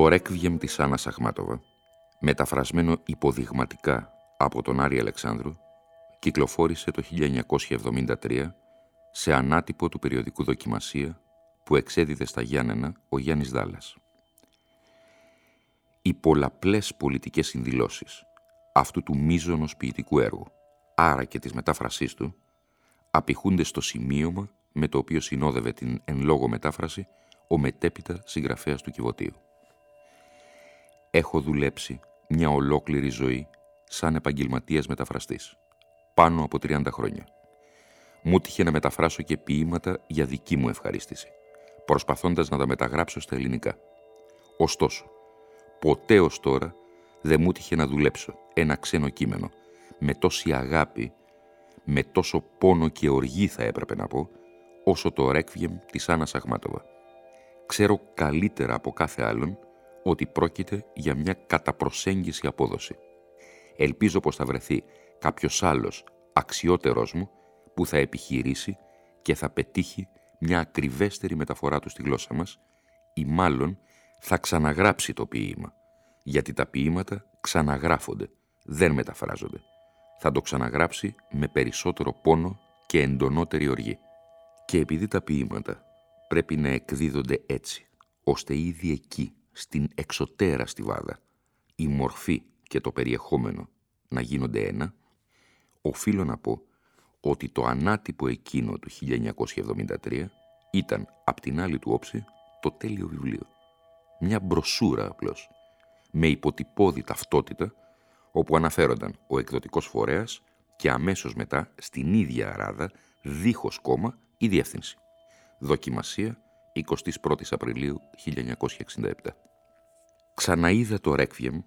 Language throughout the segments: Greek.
Το ρέκβιεμ της Άννας Αχμάτοβα, μεταφρασμένο υποδειγματικά από τον Άρη Αλεξάνδρου, κυκλοφόρησε το 1973 σε ανάτυπο του περιοδικού «Δοκιμασία» που εξέδιδε στα Γιάννενα ο Γιάννης Δάλλας. Οι πολλαπλές πολιτικές συνδηλώσεις αυτού του μίζωνος ποιητικού έργου, άρα και της μετάφρασής του, απηχούνται στο σημείωμα με το οποίο συνόδευε την εν λόγω μετάφραση ο μετέπειτα συγγραφέας του Κιβωτίου. Έχω δουλέψει μια ολόκληρη ζωή σαν επαγγελματίας μεταφραστής. Πάνω από 30 χρόνια. Μου τύχε να μεταφράσω και ποίηματα για δική μου ευχαρίστηση, προσπαθώντας να τα μεταγράψω στα ελληνικά. Ωστόσο, ποτέ ως τώρα δεν μου τύχε να δουλέψω ένα ξένο κείμενο με τόση αγάπη, με τόσο πόνο και οργή θα έπρεπε να πω, όσο το ρέκβιεμ της Άννας Αχμάτοβα. Ξέρω καλύτερα από κάθε άλλον ότι πρόκειται για μια καταπροσέγγιση απόδοση. Ελπίζω πως θα βρεθεί κάποιος άλλος αξιότερός μου που θα επιχειρήσει και θα πετύχει μια ακριβέστερη μεταφορά του στη γλώσσα μας ή μάλλον θα ξαναγράψει το ποίημα, γιατί τα ποίηματα ξαναγράφονται, δεν μεταφράζονται. Θα το ξαναγράψει με περισσότερο πόνο και εντονότερη οργή. Και επειδή τα ποίηματα πρέπει να εκδίδονται έτσι, ώστε ήδη εκεί στην εξωτέρα στιβάδα, η μορφή και το περιεχόμενο να γίνονται ένα, οφείλω να πω ότι το ανάτυπο εκείνο του 1973 ήταν απ' την άλλη του όψη το τέλειο βιβλίο. Μια μπροσούρα απλώς, με υποτυπώδη ταυτότητα, όπου αναφέρονταν ο εκδοτικός φορέας και αμέσως μετά στην ίδια αράδα, δίχως κόμμα, η διεύθυνση. Δοκιμασία 21 Απριλίου 1967. Ξαναείδα το Ρέκβιεμ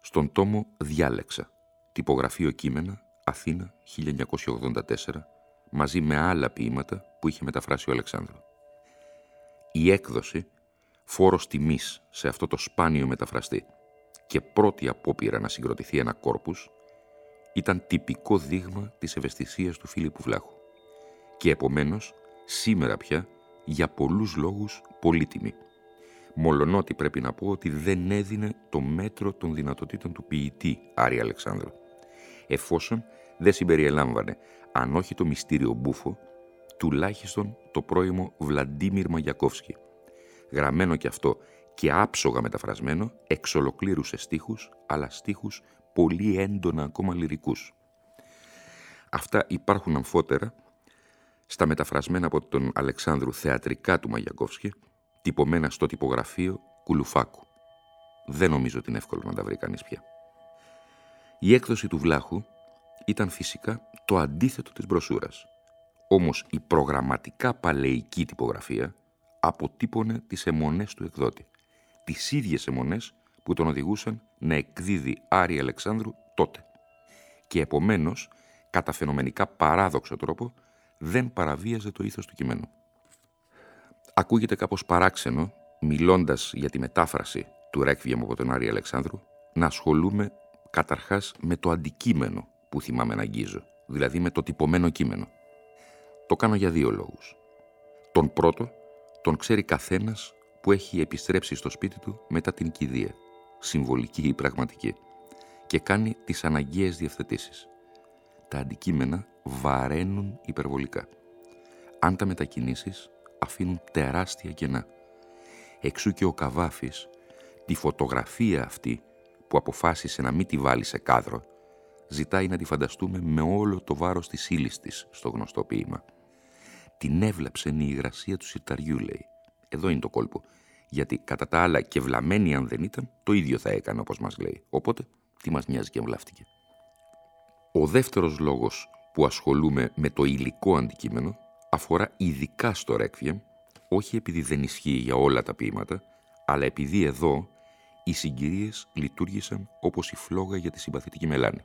στον τόμο «Διάλεξα», τυπογραφείο κείμενα, Αθήνα 1984, μαζί με άλλα ποίηματα που είχε μεταφράσει ο Αλεξάνδρου. Η έκδοση, φόρος τιμής σε αυτό το σπάνιο μεταφραστή και πρώτη απόπειρα να συγκροτηθεί ένα κόρπους, ήταν τυπικό δείγμα της ευαισθησίας του Φίλιππου Βλάχου και επομένως σήμερα πια για πολλούς λόγους πολύτιμη. Μολονότι πρέπει να πω ότι δεν έδινε το μέτρο των δυνατοτήτων του ποιητή Άρη Αλεξάνδρου. Εφόσον δεν συμπεριελάμβανε, αν όχι το μυστήριο Μπούφο, τουλάχιστον το πρώιμο Βλαντίμιρ Μαγιακόφσκι. Γραμμένο και αυτό και άψογα μεταφρασμένο, εξ ολοκλήρους σε στίχους, αλλά στίχους πολύ έντονα ακόμα λυρικούς. Αυτά υπάρχουν αμφότερα στα μεταφρασμένα από τον Αλεξάνδρου θεατρικά του Μαγιακόφσκι, τυπωμένα στο τυπογραφείο Κουλουφάκου. Δεν νομίζω ότι είναι εύκολο να τα βρει κανείς πια. Η έκδοση του Βλάχου ήταν φυσικά το αντίθετο της μπροσούρας. Όμως η προγραμματικά παλαιική τυπογραφία αποτύπωνε τις αιμονές του εκδότη. Τις ίδιες αιμονές που τον οδηγούσαν να εκδίδει Άρη Αλεξάνδρου τότε. Και επομένως, κατά φαινομενικά παράδοξο τρόπο, δεν παραβίαζε το ήθος του κειμένου. Ακούγεται κάπως παράξενο, μιλώντας για τη μετάφραση του Ρέκβιεμ από τον Άρη Αλεξάνδρου, να ασχολούμαι καταρχάς με το αντικείμενο που θυμάμαι να αγγίζω, δηλαδή με το τυπωμένο κείμενο. Το κάνω για δύο λόγους. Τον πρώτο, τον ξέρει καθένας που έχει επιστρέψει στο σπίτι του μετά την κηδεία, συμβολική ή πραγματική, και κάνει τις αναγκαίες διευθετήσεις. Τα αντικείμενα βαραίνουν υπερβολικά. Αν τα μετακινήσεις, αφήνουν τεράστια κενά. Εξού και ο Καβάφης, τη φωτογραφία αυτή που αποφάσισε να μην τη βάλει σε κάδρο, ζητάει να τη φανταστούμε με όλο το βάρος της ύλης της στο γνωστό ποίημα. Την έβλαψε η υγρασία του σιταριού, λέει. Εδώ είναι το κόλπο. Γιατί κατά τα άλλα και βλαμμένη αν δεν ήταν, το ίδιο θα έκανε όπως μας λέει. Οπότε, τι μας νοιάζει και βλάφτηκε. Ο δεύτερος λόγος που ασχολούμαι με το υλικό αντικείμενο αφορά ειδικά στο Ρέκβιεμ, όχι επειδή δεν ισχύει για όλα τα ποίηματα, αλλά επειδή εδώ οι συγκυρίες λειτουργήσαν όπως η φλόγα για τη συμπαθητική μελάνη.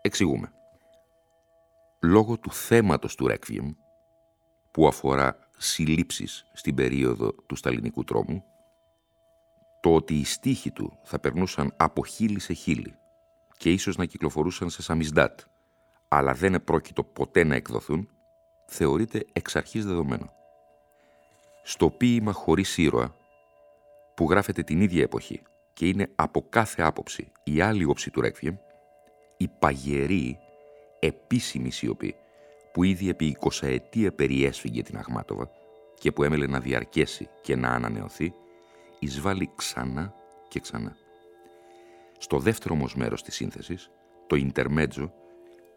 Εξηγούμε. Λόγω του θέματος του Ρέκβιεμ, που αφορά συλλήψεις στην περίοδο του Σταλινικού τρόμου, το ότι οι στίχοι του θα περνούσαν από χείλη σε χείλη και ίσως να κυκλοφορούσαν σε σαμισδάτ, αλλά δεν επρόκειτο ποτέ να εκδοθούν, θεωρείται εξ αρχής δεδομένο. Στο ποίημα «Χωρίς ήρωα», που γράφεται την ίδια εποχή και είναι από κάθε άποψη η άλλη όψη του Ρέκβιεμ, η παγερή, επίσημη σιωπή, που ήδη επί 20 ετία περιέσφυγε την Αγμάτοβα και που έμελε να διαρκέσει και να ανανεωθεί, εισβάλλει ξανά και ξανά. Στο δεύτερο όμως μέρος της σύνθεσης, το Ιντερμέτζο,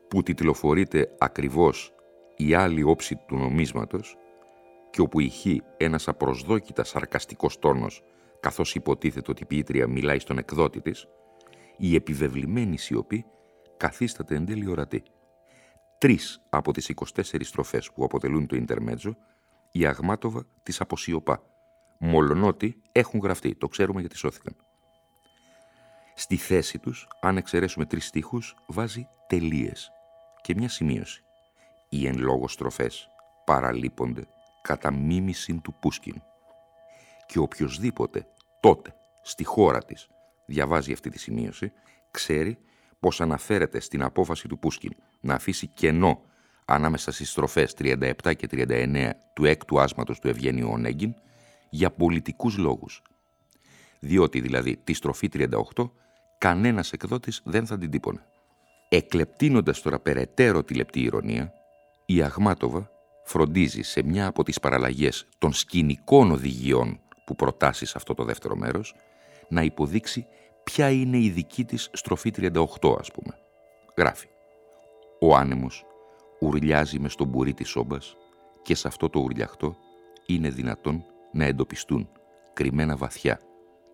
που τιτλοφορείται ακριβώς η άλλη όψη του νομίσματος και όπου ηχεί ένας απροσδόκητας σαρκαστικός τόνος καθώς υποτίθεται ότι η ποιήτρια μιλάει στον εκδότη της, η επιβεβλημένη σιωπή καθίσταται εν τέλει ορατή. Τρεις από τις 24 στροφές που αποτελούν το Ιντερμέτζο, η Αγμάτοβα τις αποσιωπά, μολονότι έχουν γραφτεί, το ξέρουμε γιατί σώθηκαν. Στη θέση τους, αν εξαιρέσουμε τρεις στίχους, βάζει τελείες και μια σημείωση. Οι εν λόγω στροφές παραλείπονται κατά μίμηση του Πούσκιν. Και οποιοδήποτε τότε στη χώρα της διαβάζει αυτή τη σημείωση, ξέρει πως αναφέρεται στην απόφαση του Πούσκιν να αφήσει κενό ανάμεσα στις στροφές 37 και 39 του έκτου άσματος του Ευγένιου Ονέγκιν για πολιτικούς λόγους. Διότι δηλαδή τη στροφή 38 κανένας εκδότης δεν θα την τύπωνε. Εκλεπτύνοντας τώρα περαιτέρω τη λεπτή ηρωνία, η Αγμάτοβα φροντίζει σε μια από τις παραλλαγές των σκηνικών οδηγιών που προτάσεις σε αυτό το δεύτερο μέρος, να υποδείξει ποια είναι η δική της στροφή 38, ας πούμε. Γράφει. Ο άνεμος ουρλιάζει μες στον μπουρί της σόμπας και σε αυτό το ουρλιαχτό είναι δυνατόν να εντοπιστούν κρυμμένα βαθιά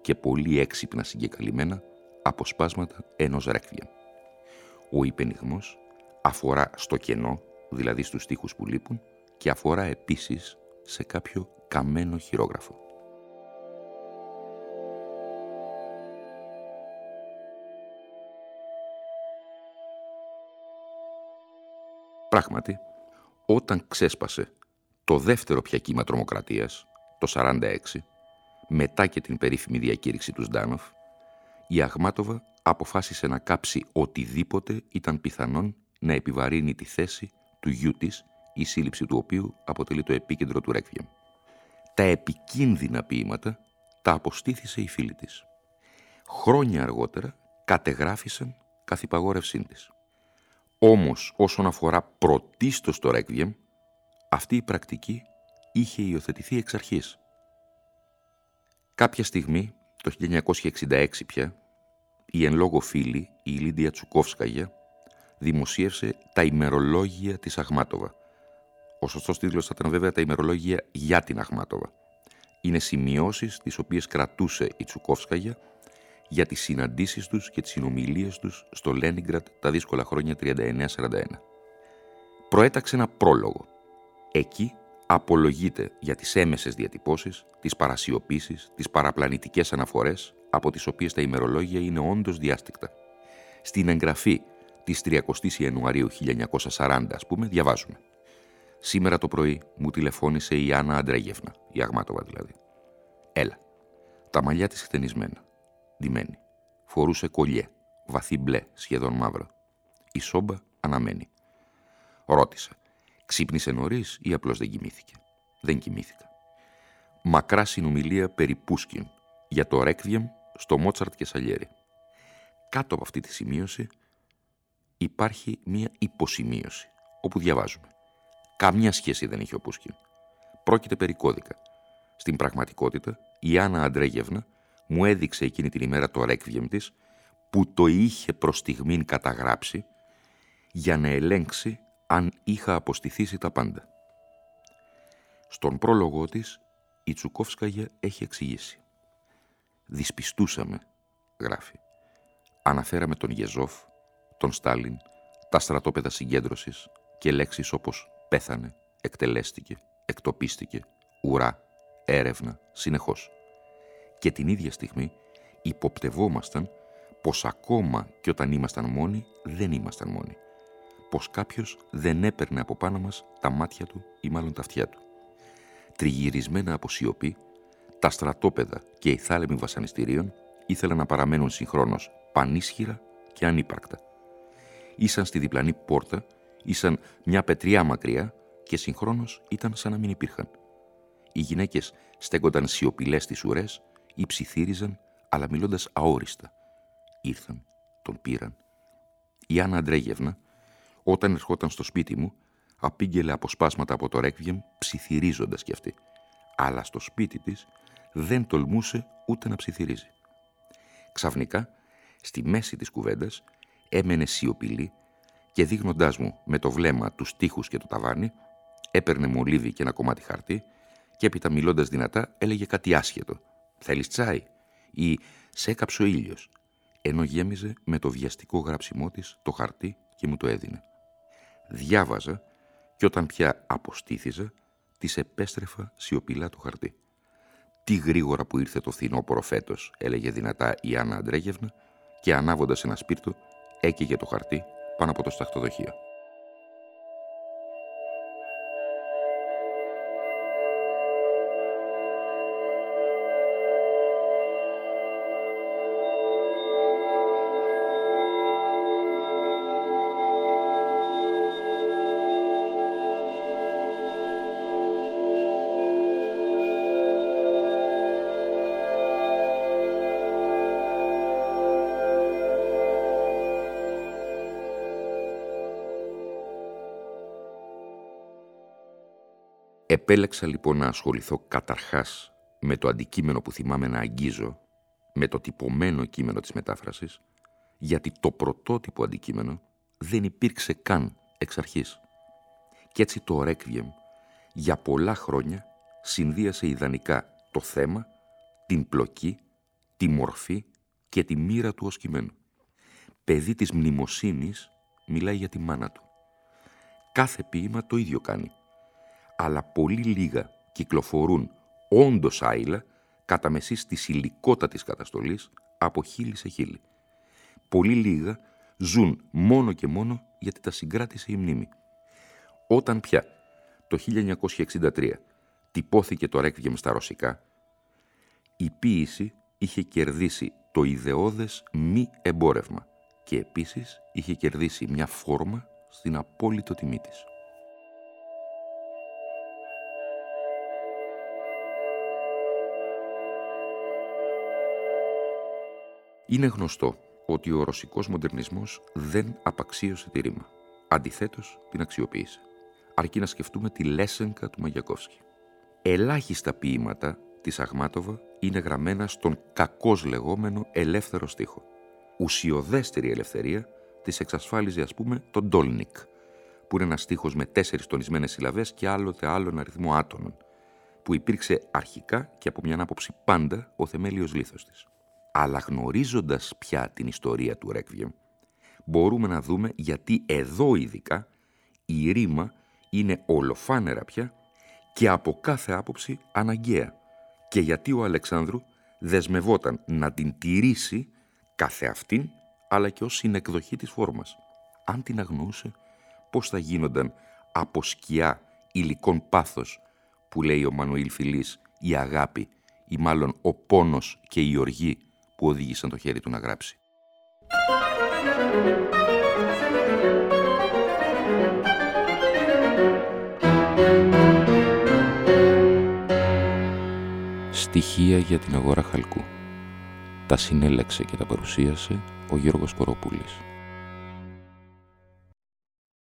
και πολύ έξυπνα συγκεκαλυμμένα αποσπάσματα ενός ρέκβιαν. Ο υπενιγμός αφορά στο κενό, δηλαδή στους στίχους που λείπουν, και αφορά επίσης σε κάποιο καμένο χειρόγραφο. Πράγματι, όταν ξέσπασε το δεύτερο πια κύμα τρομοκρατίας, το 46, μετά και την περίφημη διακήρυξη του Σντάνοφ, η Αγμάτοβα αποφάσισε να κάψει οτιδήποτε ήταν πιθανόν να επιβαρύνει τη θέση του γιού της, η σύλληψη του οποίου αποτελεί το επίκεντρο του Ρέκβιεμ. Τα επικίνδυνα ποίηματα τα αποστήθησε η φίλη της. Χρόνια αργότερα κατεγράφησαν καθ' υπαγόρευσή της. Όμως όσον αφορά πρωτίστως το Ρέκβιεμ, αυτή η πρακτική είχε υιοθετηθεί εξ αρχής. Κάποια στιγμή, το 1966 πια, η εν λόγω φίλη, η Λίντια Τσουκόφσκαγια, δημοσίευσε τα ημερολόγια της Αγμάτοβα. Ο σωστός τίτλος θα ήταν βέβαια τα ημερολόγια για την Αγμάτοβα. Είναι σημειώσεις τις οποίες κρατούσε η Τσουκόφσκαγια για τις συναντήσεις τους και τις συνομιλίες τους στο Λένιγκρατ τα δύσκολα χρόνια 39-41. Προέταξε ένα πρόλογο. Εκεί απολογείται για τις έμεσες διατυπώσεις, τις παρασιοποίησεις, τις παραπλανητικές αναφορές, από τις οποίες τα ημερολόγια είναι όντως διάστηκτα. Στην εγγραφή της 30 Ιανουαρίου 1940, ας πούμε, διαβάζουμε. Σήμερα το πρωί μου τηλεφώνησε η Άννα Αντρέγευνα, η Αγμάτοβα δηλαδή. Έλα. Τα μαλλιά της χτενισμένα ντυμένη. Φορούσε κολλιέ, βαθύ μπλε, σχεδόν μαύρο. Η σόμπα αναμένει. Ρώτησα, ξύπνησε νωρίς ή απλώς δεν κοιμήθηκε; Δεν κοιμήθηκα. Μακρά συνομιλία περί Πούσκιν για το Ρέκβιεμ στο Μότσαρτ και Σαλιέρι. Κάτω από αυτή τη σημείωση υπάρχει μία υποσημείωση, όπου διαβάζουμε. Καμιά σχέση δεν είχε ο Πούσκιν. Πρόκειται περί κώδικα. Στην πραγματικότητα, η Άννα Αντρέγευνα μου έδειξε εκείνη την ημέρα το ρέκβιεμ της, που το είχε προς στιγμήν καταγράψει για να ελέγξει αν είχα αποστηθήσει τα πάντα. Στον πρόλογό της, η Τσουκόφσκαγια έχει εξηγήσει. «Δυσπιστούσαμε», γράφει. Αναφέραμε τον Γεζόφ, τον Στάλιν, τα στρατόπεδα συγκέντρωσης και λέξεις όπως «πέθανε», «εκτελέστηκε», «εκτοπίστηκε», «ουρά», «έρευνα», συνεχώς. Και την ίδια στιγμή υποπτευόμασταν πως ακόμα και όταν ήμασταν μόνοι, δεν ήμασταν μόνοι. Πως κάποιος δεν έπαιρνε από πάνω μας τα μάτια του ή μάλλον τα αυτιά του. Τριγυρισμένα από σιωπή, τα στρατόπεδα και οι θάλαμοι βασανιστήριων ήθελαν να παραμένουν συγχρόνως πανίσχυρα και ανύπαρκτα. Ήσαν στη διπλανή πόρτα, ήσαν μια πετριά μακριά και συγχρόνως ήταν σαν να μην υπήρχαν. Οι γυναίκες στέκονταν σιωπηλές στις ουρές ή ψιθύριζαν, αλλά μιλώντας αόριστα. Ήρθαν, τον πήραν. Η Άννα Αντρέγευνα, όταν ερχόταν στο σπίτι μου, απήγγελε αποσπάσματα από το ρέκβιεμ, ψιθυρίζοντας κι αυτή. Αλλά στο σπίτι της δεν τολμούσε ούτε να ψιθυρίζει. Ξαφνικά, στη μέση της κουβέντας, έμενε σιωπηλή και δείχνοντάς μου με το βλέμμα τους τείχους και το ταβάνι, έπαιρνε μολύβι και ένα κομμάτι χαρτί και έπειτα μιλώντας δυνατά έλεγε κάτι άσχετο. «Θέλεις τσάι» ή «Σε έκαψε ο ήλιος» ενώ γέμιζε με το βιαστικό γράψιμό της το χαρτί και μου το έδινε. Διάβαζα και όταν πια αποστήθηζα, της επέστρεφα σιωπηλά το χαρτί. «Τι γρήγορα που ήρθε το φθινόπωρο φέτος», έλεγε δυνατά η Άννα Αντρέγευνα και ανάβοντας ένα σπίρτο έκαιγε το χαρτί πάνω από το σταχτοδοχείο. Επέλεξα λοιπόν να ασχοληθώ καταρχάς με το αντικείμενο που θυμάμαι να αγγίζω, με το τυπωμένο κείμενο της μετάφρασης, γιατί το πρωτότυπο αντικείμενο δεν υπήρξε καν εξ αρχής. Κι έτσι το Requiem για πολλά χρόνια συνδύασε ιδανικά το θέμα, την πλοκή, τη μορφή και τη μοίρα του ως κειμένου. Παιδί της μνημοσύνης μιλάει για τη μάνα του. Κάθε ποίημα το ίδιο κάνει αλλά πολύ λίγα κυκλοφορούν όντως άειλα κατά μεσής της υλικότατης καταστολής από χείλη σε χείλη. Πολύ λίγα ζουν μόνο και μόνο γιατί τα συγκράτησε η μνήμη. Όταν πια το 1963 τυπώθηκε το Ρέκβιεμ στα ρωσικά, η ποίηση είχε κερδίσει το ιδεώδες μη εμπόρευμα και επίσης είχε κερδίσει μια φόρμα στην απόλυτο τιμή της. Είναι γνωστό ότι ο ρωσικός μοντερνισμός δεν απαξίωσε τη ρήμα. Αντιθέτως, την αξιοποίησε. Αρκεί να σκεφτούμε τη Λέσενκα του Μαγιακόφσκι. Ελάχιστα ποίηματα της Αγμάτοβα είναι γραμμένα στον κακός λεγόμενο ελεύθερο στίχο. Ουσιοδέστερη ελευθερία της εξασφάλιζε ας πούμε τον Ντόλνικ, που είναι ένας στίχος με τέσσερις τονισμένες συλλαβές και άλλοτε άλλον αριθμό άτομων, που υπήρξε αρχικά και από μια άποψη πάντα ο θεμέλιος λίθος της. Αλλά γνωρίζοντας πια την ιστορία του Ρέκβιεμ, μπορούμε να δούμε γιατί εδώ ειδικά η ρήμα είναι ολοφάνερα πια και από κάθε άποψη αναγκαία και γιατί ο Αλεξάνδρου δεσμευόταν να την τηρήσει κάθε αυτήν αλλά και ως συνεκδοχή της φόρμας. Αν την αγνοούσε, πώς θα γίνονταν από σκιά υλικών πάθος που λέει ο Μανουήλ Φιλής η αγάπη ή μάλλον ο πόνος και η οργή που οδήγησαν το χέρι του να γράψει. Στοιχεία για την αγορά χαλκού. Τα συνέλεξε και τα παρουσίασε ο Γιώργος Κοροπούλης.